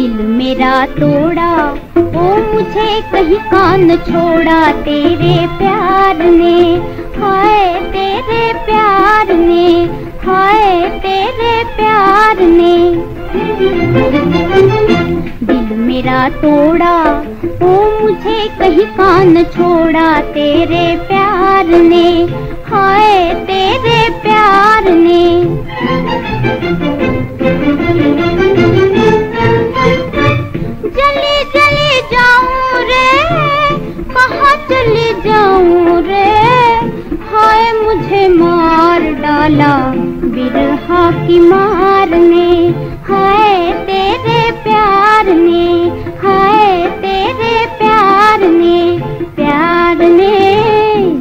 मेरा तोड़ा, ओ मुझे कहीं कान छोड़ा तेरे प्यार ने। हाय तेरे प्यार ने, हाय तेरे प्यार ने। दिल मेरा तोड़ा, ओ मुझे कहीं कान छोड़ा तेरे प्यार ने। हाय तेरे प्यार ने। डाला बिरहा की मार ने, हाय तेरे प्यार ने, हाय तेरे प्यार ने प्यार ने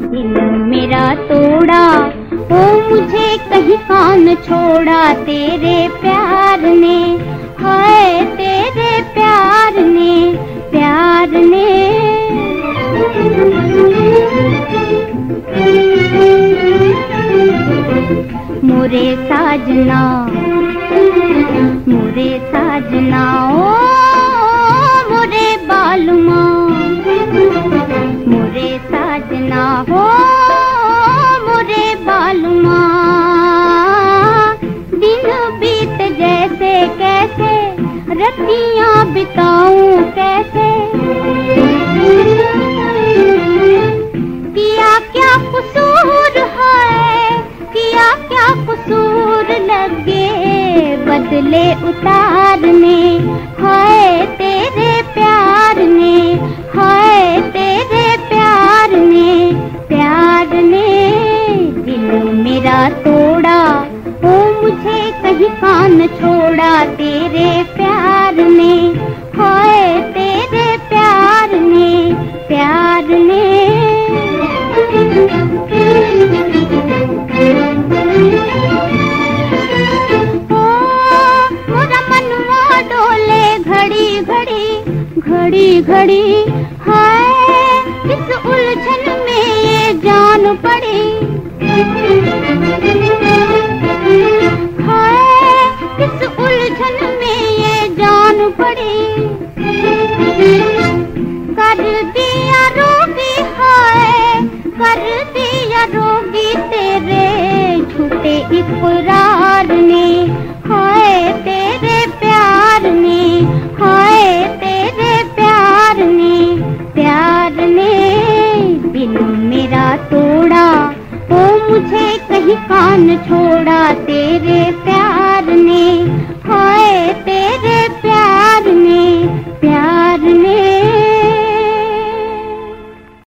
दिल मेरा तोड़ा, ओ मुझे कहीं कान छोड़ा, तेरे प्यार ने, हाय मोरे साजना मोरे साजना, ओ मोरे बालुमा मोरे साजना हो मोरे बालुमा। दिन बीत जैसे कैसे, रतियाँ बिताऊं कैसे बदले उतारने, हाय तेरे प्यार ने हाय तेरे प्यार ने प्यार ने दिल मेरा तोड़ा वो मुझे कहीं कान छोड़ा, तेरे घड़ी घड़ी हाय, इस उलझन में ये जान पड़ी। हाय, इस उलझन में ये जान पड़ी। कर दिया रोगी हाय, कर ने कहीं कान छोड़ा तेरे प्यार ने। होए तेरे प्यार